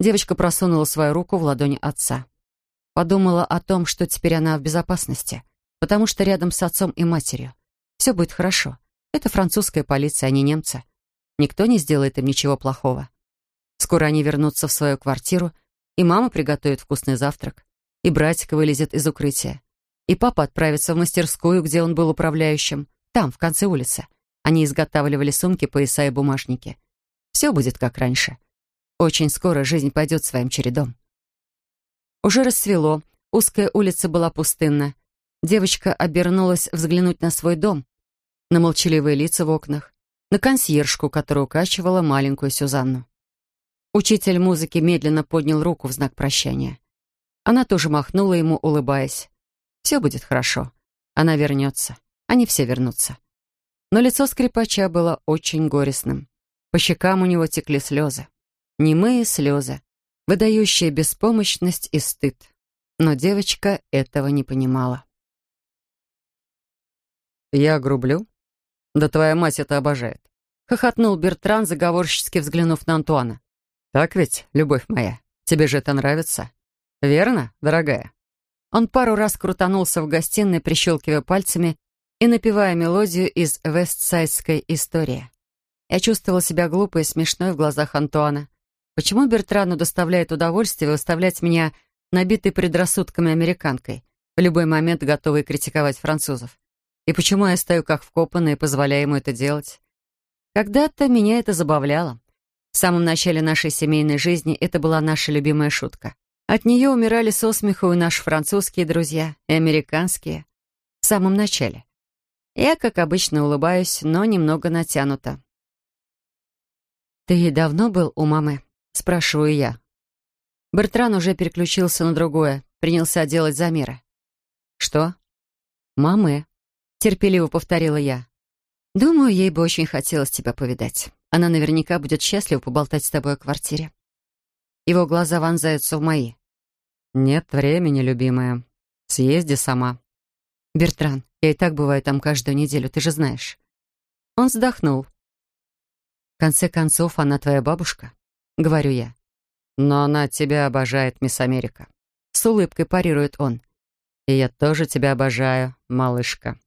Девочка просунула свою руку в ладонь отца. Подумала о том, что теперь она в безопасности, потому что рядом с отцом и матерью. Все будет хорошо. Это французская полиция, а не немцы. Никто не сделает им ничего плохого. Скоро они вернутся в свою квартиру, и мама приготовит вкусный завтрак, и братик вылезет из укрытия, и папа отправится в мастерскую, где он был управляющим, там, в конце улицы. Они изготавливали сумки, пояса и бумажники. Все будет как раньше. Очень скоро жизнь пойдет своим чередом. Уже рассвело, узкая улица была пустынна. Девочка обернулась взглянуть на свой дом, на молчаливые лица в окнах, на консьержку, которая укачивала маленькую Сюзанну. Учитель музыки медленно поднял руку в знак прощания. Она тоже махнула ему, улыбаясь. «Все будет хорошо. Она вернется. Они все вернутся». Но лицо скрипача было очень горестным. По щекам у него текли слезы. Немые слезы, выдающие беспомощность и стыд. Но девочка этого не понимала. «Я грублю?» «Да твоя мать это обожает», — хохотнул Бертран, заговорщически взглянув на Антуана. «Так ведь, любовь моя, тебе же это нравится? Верно, дорогая?» Он пару раз крутанулся в гостиной, прищелкивая пальцами и напевая мелодию из вестсайдской истории. Я чувствовала себя глупой и смешной в глазах Антуана. Почему Бертрану доставляет удовольствие выставлять меня набитой предрассудками американкой, в любой момент готовой критиковать французов? И почему я стою как вкопанная и позволяю ему это делать? Когда-то меня это забавляло. В самом начале нашей семейной жизни это была наша любимая шутка. От нее умирали со смеху и наши французские друзья, и американские. В самом начале. Я, как обычно, улыбаюсь, но немного натянуто. «Ты давно был у мамы?» — спрашиваю я. Бертран уже переключился на другое, принялся делать замеры. «Что?» «Мамы», — терпеливо повторила я. «Думаю, ей бы очень хотелось тебя повидать. Она наверняка будет счастлива поболтать с тобой о квартире». Его глаза вонзаются в мои. «Нет времени, любимая. Съезди сама». «Бертран, я и так бываю там каждую неделю, ты же знаешь». Он вздохнул. «В конце концов, она твоя бабушка», — говорю я. «Но она тебя обожает, мисс Америка». С улыбкой парирует он. «И я тоже тебя обожаю, малышка».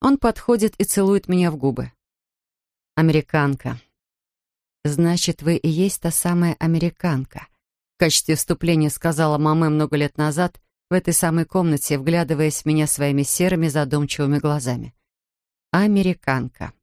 Он подходит и целует меня в губы. «Американка». «Значит, вы и есть та самая американка», в качестве вступления сказала мама много лет назад, в этой самой комнате, вглядываясь в меня своими серыми задумчивыми глазами. Американка.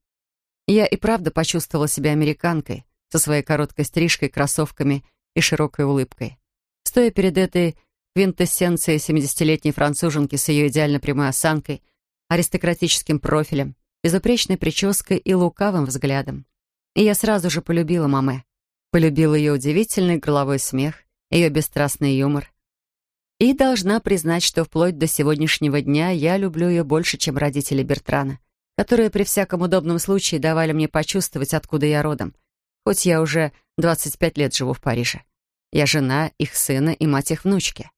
Я и правда почувствовала себя американкой, со своей короткой стрижкой, кроссовками и широкой улыбкой. Стоя перед этой квинтэссенцией семидесятилетней француженки с ее идеально прямой осанкой, аристократическим профилем, безупречной прической и лукавым взглядом. И я сразу же полюбила маме. Полюбила ее удивительный горловой смех, ее бесстрастный юмор, и должна признать, что вплоть до сегодняшнего дня я люблю ее больше, чем родители Бертрана, которые при всяком удобном случае давали мне почувствовать, откуда я родом, хоть я уже 25 лет живу в Париже. Я жена их сына и мать их внучки.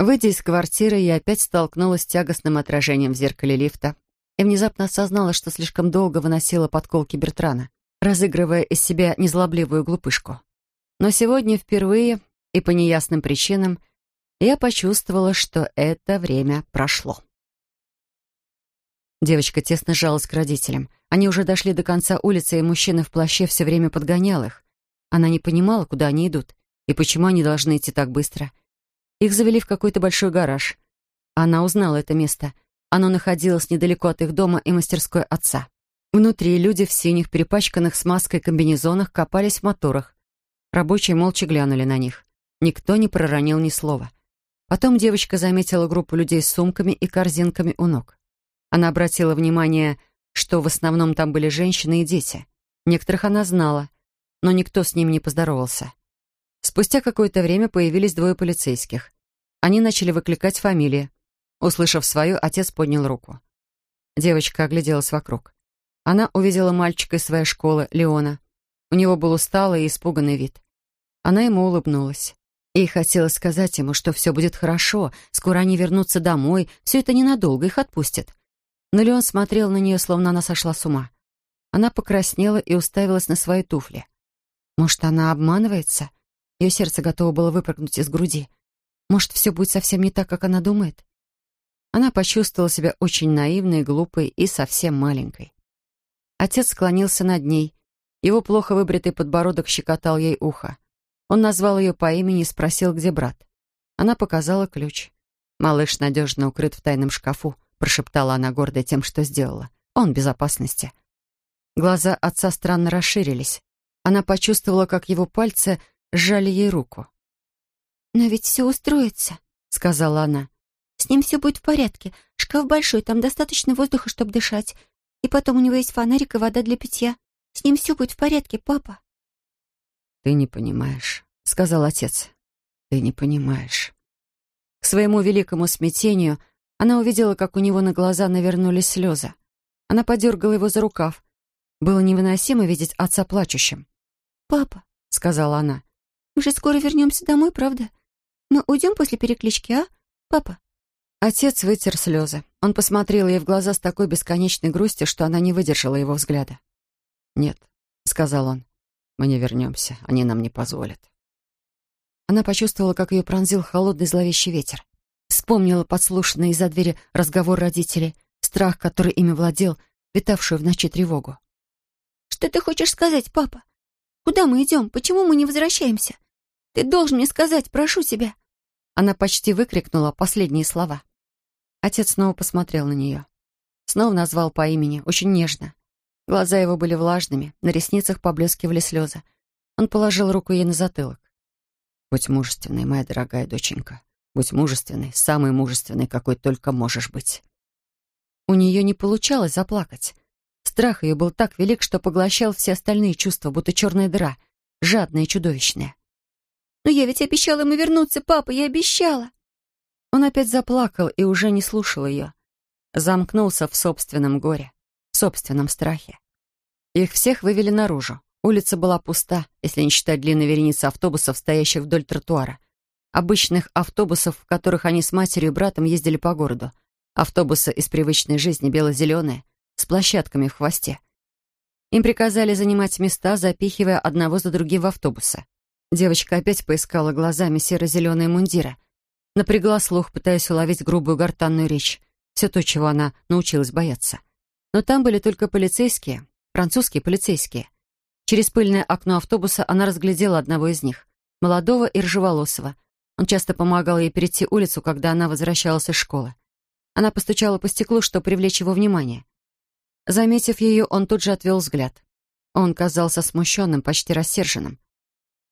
Выйдя из квартиры, я опять столкнулась с тягостным отражением в зеркале лифта и внезапно осознала, что слишком долго выносила подколки Бертрана, разыгрывая из себя незлобливую глупышку. Но сегодня впервые и по неясным причинам я почувствовала, что это время прошло. Девочка тесно сжалась к родителям. Они уже дошли до конца улицы, и мужчина в плаще все время подгонял их. Она не понимала, куда они идут, И почему они должны идти так быстро? Их завели в какой-то большой гараж. Она узнала это место. Оно находилось недалеко от их дома и мастерской отца. Внутри люди в синих, перепачканных смазкой комбинезонах копались в моторах. Рабочие молча глянули на них. Никто не проронил ни слова. Потом девочка заметила группу людей с сумками и корзинками у ног. Она обратила внимание, что в основном там были женщины и дети. Некоторых она знала, но никто с ним не поздоровался. Спустя какое-то время появились двое полицейских. Они начали выкликать фамилии. Услышав свою, отец поднял руку. Девочка огляделась вокруг. Она увидела мальчика из своей школы, Леона. У него был усталый и испуганный вид. Она ему улыбнулась. Ей хотелось сказать ему, что все будет хорошо, скоро они вернутся домой, все это ненадолго, их отпустят. Но Леон смотрел на нее, словно она сошла с ума. Она покраснела и уставилась на свои туфли. Может, она обманывается? Ее сердце готово было выпрыгнуть из груди. Может, все будет совсем не так, как она думает? Она почувствовала себя очень наивной, глупой и совсем маленькой. Отец склонился над ней. Его плохо выбритый подбородок щекотал ей ухо. Он назвал ее по имени и спросил, где брат. Она показала ключ. Малыш надежно укрыт в тайном шкафу прошептала она, гордая тем, что сделала. Он в безопасности. Глаза отца странно расширились. Она почувствовала, как его пальцы сжали ей руку. «Но ведь все устроится», — сказала она. «С ним все будет в порядке. Шкаф большой, там достаточно воздуха, чтобы дышать. И потом у него есть фонарик и вода для питья. С ним все будет в порядке, папа». «Ты не понимаешь», — сказал отец. «Ты не понимаешь». К своему великому смятению она увидела, как у него на глаза навернулись слезы. Она подергала его за рукав. Было невыносимо видеть отца плачущим. «Папа», — сказала она, — «мы же скоро вернемся домой, правда? Мы уйдем после переклички, а, папа?» Отец вытер слезы. Он посмотрел ей в глаза с такой бесконечной грустью, что она не выдержала его взгляда. «Нет», — сказал он, — «мы не вернемся, они нам не позволят». Она почувствовала, как ее пронзил холодный зловещий ветер. Вспомнила подслушанный из-за двери разговор родителей, страх, который ими владел, витавшую в ночи тревогу. «Что ты хочешь сказать, папа? Куда мы идем? Почему мы не возвращаемся? Ты должен мне сказать, прошу тебя!» Она почти выкрикнула последние слова. Отец снова посмотрел на нее. Снова назвал по имени, очень нежно. Глаза его были влажными, на ресницах поблескивали слезы. Он положил руку ей на затылок. «Будь мужественной, моя дорогая доченька. Будь мужественной, самой мужественной, какой только можешь быть. У нее не получалось заплакать. Страх ее был так велик, что поглощал все остальные чувства, будто черная дыра, жадная и чудовищная. «Но я ведь обещала ему вернуться, папа, я обещала!» Он опять заплакал и уже не слушал ее. Замкнулся в собственном горе, в собственном страхе. Их всех вывели наружу. Улица была пуста, если не считать длинной вереницы автобусов, стоящих вдоль тротуара обычных автобусов, в которых они с матерью и братом ездили по городу. Автобусы из привычной жизни бело-зеленые, с площадками в хвосте. Им приказали занимать места, запихивая одного за другим в автобусы. Девочка опять поискала глазами серо-зеленые мундиры. Напрягла слух, пытаясь уловить грубую гортанную речь. Все то, чего она научилась бояться. Но там были только полицейские, французские полицейские. Через пыльное окно автобуса она разглядела одного из них, молодого и рыжеволосого, он часто помогал ей перейти улицу, когда она возвращалась из школы. Она постучала по стеклу, чтобы привлечь его внимание. Заметив ее, он тут же отвел взгляд. Он казался смущенным, почти рассерженным.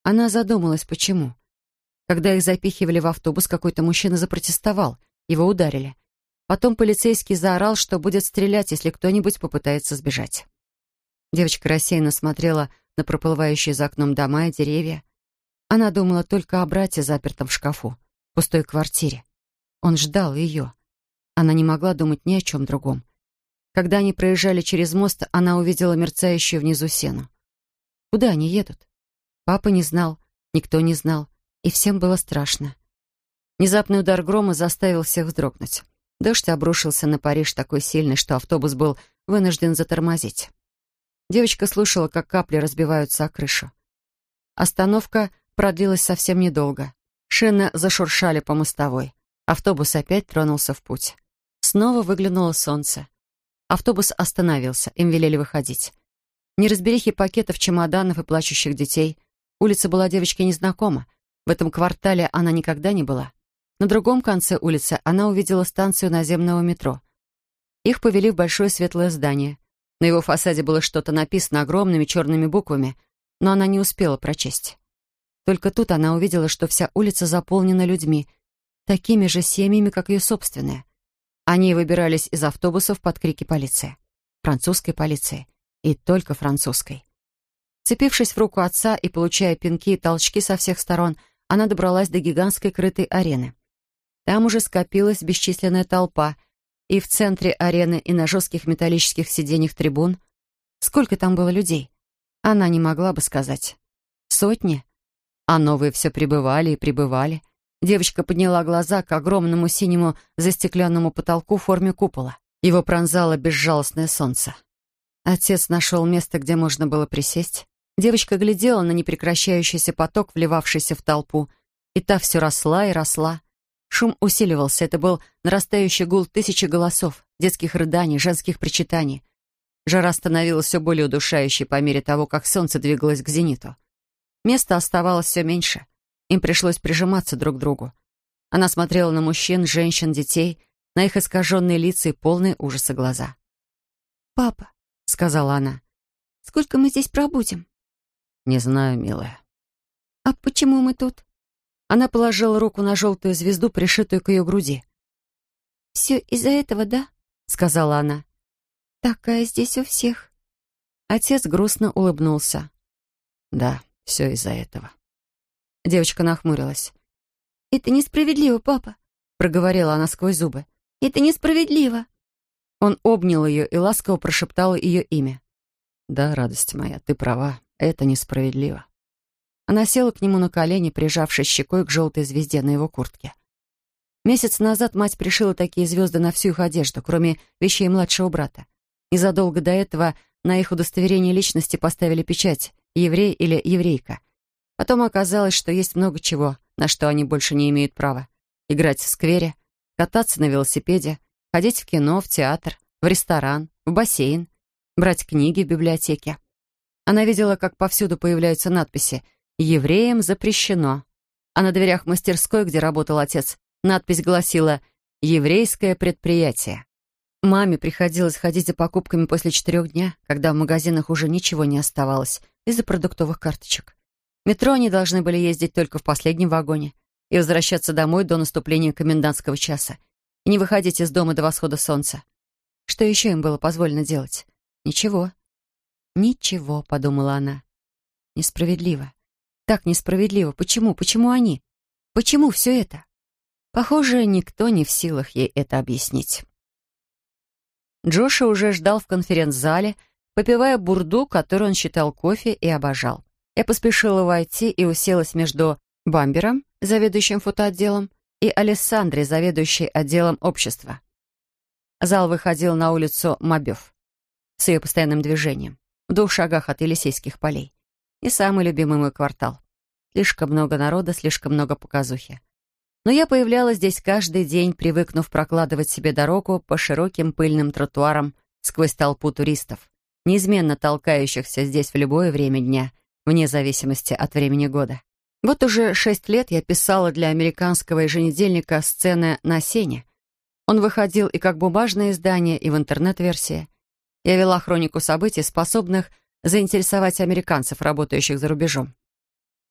Она задумалась, почему. Когда их запихивали в автобус, какой-то мужчина запротестовал, его ударили. Потом полицейский заорал, что будет стрелять, если кто-нибудь попытается сбежать. Девочка рассеянно смотрела на проплывающие за окном дома и деревья, она думала только о брате, запертом в шкафу, в пустой квартире. Он ждал ее. Она не могла думать ни о чем другом. Когда они проезжали через мост, она увидела мерцающую внизу сену. Куда они едут? Папа не знал, никто не знал, и всем было страшно. Внезапный удар грома заставил всех вздрогнуть. Дождь обрушился на Париж такой сильный, что автобус был вынужден затормозить. Девочка слушала, как капли разбиваются о крышу. Остановка продлилась совсем недолго. Шины зашуршали по мостовой. Автобус опять тронулся в путь. Снова выглянуло солнце. Автобус остановился, им велели выходить. Неразберихи пакетов, чемоданов и плачущих детей. Улица была девочке незнакома. В этом квартале она никогда не была. На другом конце улицы она увидела станцию наземного метро. Их повели в большое светлое здание. На его фасаде было что-то написано огромными черными буквами, но она не успела прочесть. Только тут она увидела, что вся улица заполнена людьми, такими же семьями, как ее собственная. Они выбирались из автобусов под крики полиции. Французской полиции. И только французской. Цепившись в руку отца и получая пинки и толчки со всех сторон, она добралась до гигантской крытой арены. Там уже скопилась бесчисленная толпа — и в центре арены, и на жестких металлических сиденьях трибун. Сколько там было людей? Она не могла бы сказать. Сотни? А новые все прибывали и прибывали. Девочка подняла глаза к огромному синему застекленному потолку в форме купола. Его пронзало безжалостное солнце. Отец нашел место, где можно было присесть. Девочка глядела на непрекращающийся поток, вливавшийся в толпу, и та все росла и росла. Шум усиливался. Это был нарастающий гул тысячи голосов, детских рыданий, женских причитаний. Жара становилась все более удушающей по мере того, как солнце двигалось к зениту. Места оставалось все меньше. Им пришлось прижиматься друг к другу. Она смотрела на мужчин, женщин, детей, на их искаженные лица и полные ужаса глаза. «Папа», — сказала она, — «сколько мы здесь пробудем?» «Не знаю, милая». «А почему мы тут?» Она положила руку на желтую звезду, пришитую к ее груди. «Все из-за этого, да?» — сказала она. «Такая здесь у всех». Отец грустно улыбнулся. «Да, все из-за этого». Девочка нахмурилась. «Это несправедливо, папа», — проговорила она сквозь зубы. «Это несправедливо». Он обнял ее и ласково прошептал ее имя. «Да, радость моя, ты права, это несправедливо». Она села к нему на колени, прижавшись щекой к желтой звезде на его куртке. Месяц назад мать пришила такие звезды на всю их одежду, кроме вещей младшего брата. Незадолго до этого на их удостоверение личности поставили печать «еврей» или «еврейка». Потом оказалось, что есть много чего, на что они больше не имеют права. Играть в сквере, кататься на велосипеде, ходить в кино, в театр, в ресторан, в бассейн, брать книги в библиотеке. Она видела, как повсюду появляются надписи — Евреям запрещено. А на дверях мастерской, где работал отец, надпись гласила «Еврейское предприятие». Маме приходилось ходить за покупками после четырех дня, когда в магазинах уже ничего не оставалось из-за продуктовых карточек. Метро они должны были ездить только в последнем вагоне и возвращаться домой до наступления комендантского часа и не выходить из дома до восхода солнца. Что еще им было позволено делать? Ничего. «Ничего», — подумала она. «Несправедливо. Так несправедливо. Почему? Почему они? Почему все это? Похоже, никто не в силах ей это объяснить. Джоша уже ждал в конференц-зале, попивая бурду, которую он считал кофе и обожал. Я поспешила войти и уселась между Бамбером, заведующим фотоотделом, и Алессандрой, заведующей отделом общества. Зал выходил на улицу Мобёв с ее постоянным движением, в двух шагах от Елисейских полей. Не самый любимый мой квартал. Слишком много народа, слишком много показухи. Но я появлялась здесь каждый день, привыкнув прокладывать себе дорогу по широким пыльным тротуарам сквозь толпу туристов, неизменно толкающихся здесь в любое время дня, вне зависимости от времени года. Вот уже шесть лет я писала для американского еженедельника «Сцены на сене». Он выходил и как бумажное издание, и в интернет-версии. Я вела хронику событий, способных заинтересовать американцев, работающих за рубежом.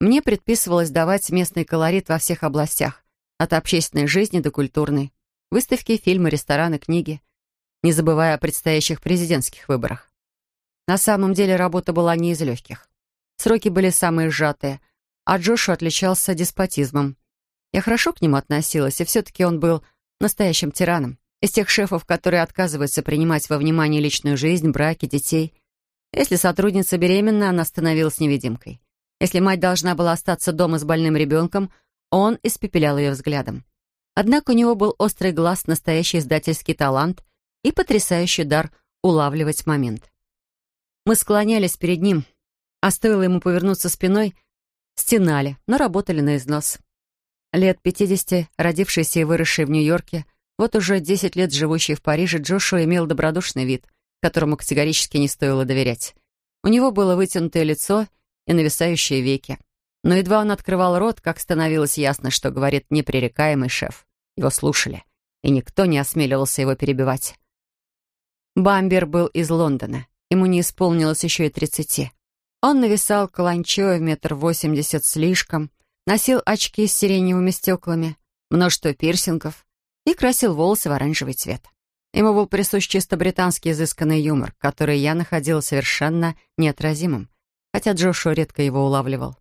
Мне предписывалось давать местный колорит во всех областях, от общественной жизни до культурной, выставки, фильмы, рестораны, книги, не забывая о предстоящих президентских выборах. На самом деле работа была не из легких. Сроки были самые сжатые, а Джошу отличался деспотизмом. Я хорошо к нему относилась, и все-таки он был настоящим тираном. Из тех шефов, которые отказываются принимать во внимание личную жизнь, браки, детей — если сотрудница беременна, она становилась невидимкой. Если мать должна была остаться дома с больным ребенком, он испепелял ее взглядом. Однако у него был острый глаз, настоящий издательский талант и потрясающий дар улавливать момент. Мы склонялись перед ним, а стоило ему повернуться спиной, стенали, но работали на износ. Лет 50, родившийся и выросший в Нью-Йорке, вот уже 10 лет живущий в Париже, Джошуа имел добродушный вид — которому категорически не стоило доверять. У него было вытянутое лицо и нависающие веки. Но едва он открывал рот, как становилось ясно, что говорит непререкаемый шеф. Его слушали, и никто не осмеливался его перебивать. Бамбер был из Лондона. Ему не исполнилось еще и тридцати. Он нависал каланчой в метр восемьдесят слишком, носил очки с сиреневыми стеклами, множество пирсингов и красил волосы в оранжевый цвет. Ему был присущ чисто британский изысканный юмор, который я находила совершенно неотразимым, хотя Джошуа редко его улавливал.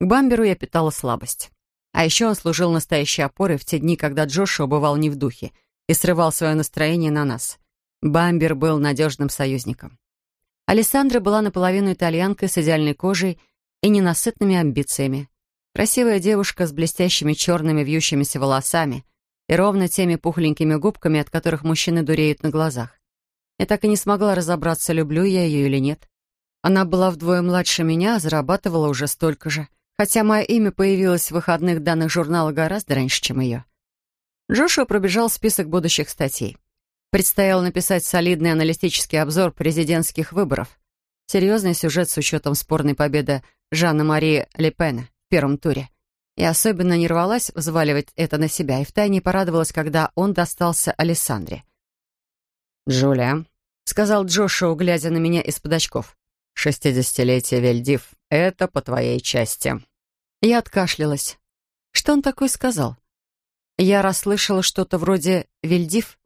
К Бамберу я питала слабость. А еще он служил настоящей опорой в те дни, когда Джошуа бывал не в духе и срывал свое настроение на нас. Бамбер был надежным союзником. Алессандра была наполовину итальянкой с идеальной кожей и ненасытными амбициями. Красивая девушка с блестящими черными вьющимися волосами и ровно теми пухленькими губками, от которых мужчины дуреют на глазах. Я так и не смогла разобраться, люблю я ее или нет. Она была вдвое младше меня, а зарабатывала уже столько же — хотя мое имя появилось в выходных данных журнала гораздо раньше, чем ее. Джошуа пробежал список будущих статей. Предстояло написать солидный аналитический обзор президентских выборов. Серьезный сюжет с учетом спорной победы Жанна-Марии Лепена в первом туре. И особенно не рвалась взваливать это на себя, и втайне порадовалась, когда он достался Алессандре. «Джулия», — сказал Джошуа, глядя на меня из-под очков, «шестидесятилетие Вельдив это по твоей части». Я откашлялась. Что он такое сказал? Я расслышала что-то вроде «Вильдив».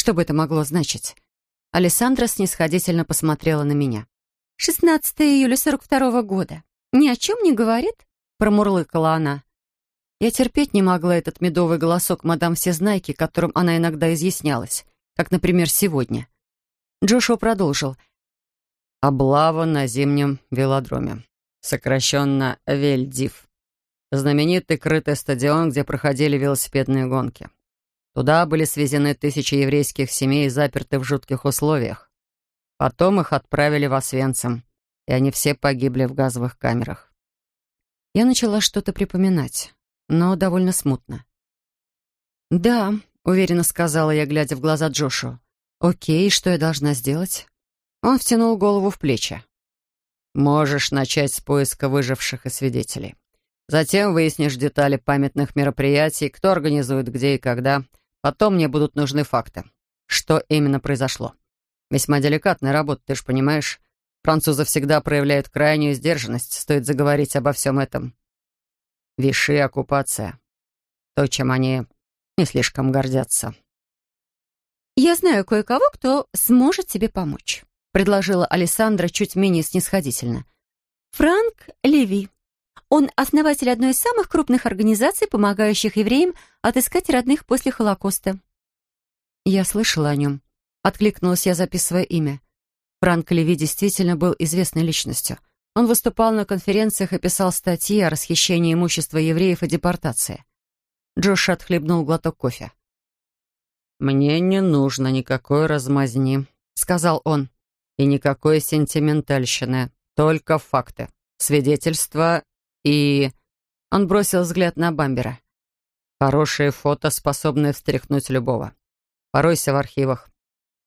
Что бы это могло значить? Алессандра снисходительно посмотрела на меня. «16 июля 42 -го года. Ни о чем не говорит?» Промурлыкала она. Я терпеть не могла этот медовый голосок мадам Всезнайки, которым она иногда изъяснялась, как, например, сегодня. Джошуа продолжил — Облава на зимнем велодроме. Сокращенно Вельдив. Знаменитый крытый стадион, где проходили велосипедные гонки. Туда были свезены тысячи еврейских семей, заперты в жутких условиях. Потом их отправили в Освенцим, и они все погибли в газовых камерах. Я начала что-то припоминать, но довольно смутно. «Да», — уверенно сказала я, глядя в глаза Джошу. «Окей, что я должна сделать?» Он втянул голову в плечи. «Можешь начать с поиска выживших и свидетелей. Затем выяснишь детали памятных мероприятий, кто организует где и когда. Потом мне будут нужны факты. Что именно произошло? Весьма деликатная работа, ты же понимаешь. Французы всегда проявляют крайнюю сдержанность, стоит заговорить обо всем этом. Виши оккупация. То, чем они не слишком гордятся. «Я знаю кое-кого, кто сможет тебе помочь», — предложила Александра чуть менее снисходительно. «Франк Леви. Он основатель одной из самых крупных организаций, помогающих евреям отыскать родных после Холокоста». «Я слышала о нем», — откликнулась я, записывая имя. Франк Леви действительно был известной личностью. Он выступал на конференциях и писал статьи о расхищении имущества евреев и депортации. Джош отхлебнул глоток кофе. «Мне не нужно никакой размазни», — сказал он. И никакой сентиментальщины, только факты, свидетельства и... Он бросил взгляд на Бамбера. Хорошие фото, способные встряхнуть любого. Поройся в архивах.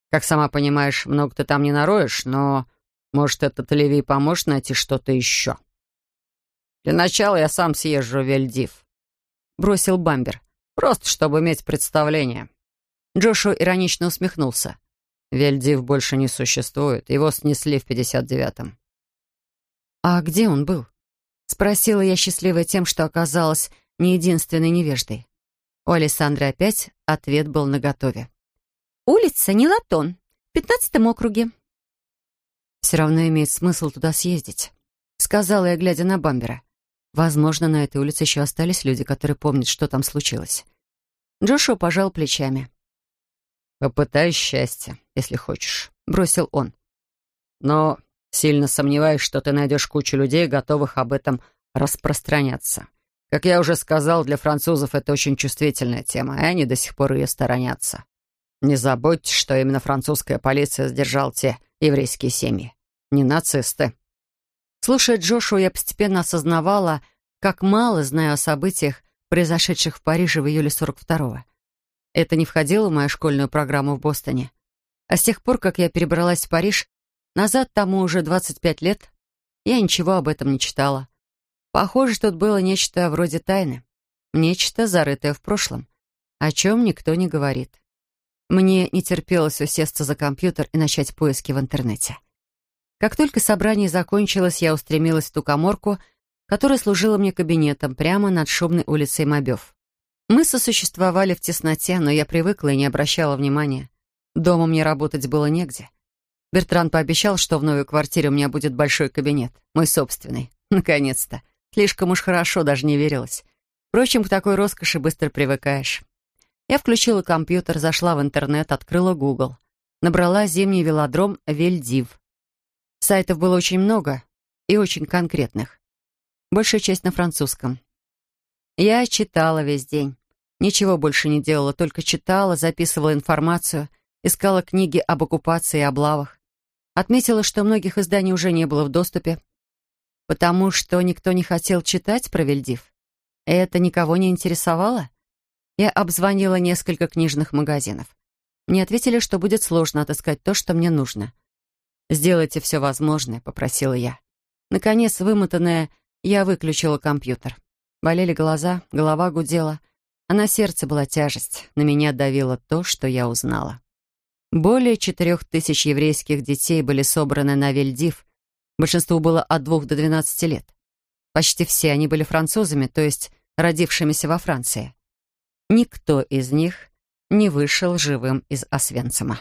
Как сама понимаешь, много ты там не нароешь, но, может, этот Леви поможет найти что-то еще. Для начала я сам съезжу в Вельдив. Бросил Бамбер. Просто, чтобы иметь представление. Джошуа иронично усмехнулся. Вельдив больше не существует. Его снесли в 59-м. «А где он был?» — спросила я, счастливая тем, что оказалась не единственной невеждой. У Александры опять ответ был наготове. «Улица Нелатон, в пятнадцатом округе». «Все равно имеет смысл туда съездить», — сказала я, глядя на Бамбера. «Возможно, на этой улице еще остались люди, которые помнят, что там случилось». Джошуа пожал плечами. «Попытай счастье, если хочешь», — бросил он. «Но сильно сомневаюсь, что ты найдешь кучу людей, готовых об этом распространяться. Как я уже сказал, для французов это очень чувствительная тема, и они до сих пор ее сторонятся. Не забудьте, что именно французская полиция сдержал те еврейские семьи. Не нацисты». Слушая Джошуа, я постепенно осознавала, как мало знаю о событиях, произошедших в Париже в июле 42-го. Это не входило в мою школьную программу в Бостоне. А с тех пор, как я перебралась в Париж, назад тому уже 25 лет, я ничего об этом не читала. Похоже, тут было нечто вроде тайны. Нечто, зарытое в прошлом, о чем никто не говорит. Мне не терпелось усесться за компьютер и начать поиски в интернете. Как только собрание закончилось, я устремилась в ту коморку, которая служила мне кабинетом прямо над шумной улицей Мобёв. Мы сосуществовали в тесноте, но я привыкла и не обращала внимания. Дома мне работать было негде. Бертран пообещал, что в новой квартире у меня будет большой кабинет, мой собственный. (laughs) Наконец-то. Слишком уж хорошо, даже не верилось. Впрочем, к такой роскоши быстро привыкаешь. Я включила компьютер, зашла в интернет, открыла Google. Набрала зимний велодром Вельдив. Сайтов было очень много и очень конкретных. Большая часть на французском. Я читала весь день. Ничего больше не делала, только читала, записывала информацию, искала книги об оккупации и облавах. Отметила, что многих изданий уже не было в доступе, потому что никто не хотел читать про Вельдив. Это никого не интересовало? Я обзвонила несколько книжных магазинов. Мне ответили, что будет сложно отыскать то, что мне нужно. «Сделайте все возможное», — попросила я. Наконец, вымотанная, я выключила компьютер. Болели глаза, голова гудела, а на сердце была тяжесть. На меня давило то, что я узнала. Более четырех тысяч еврейских детей были собраны на Вельдив. Большинству было от двух до двенадцати лет. Почти все они были французами, то есть родившимися во Франции. Никто из них не вышел живым из Освенцима.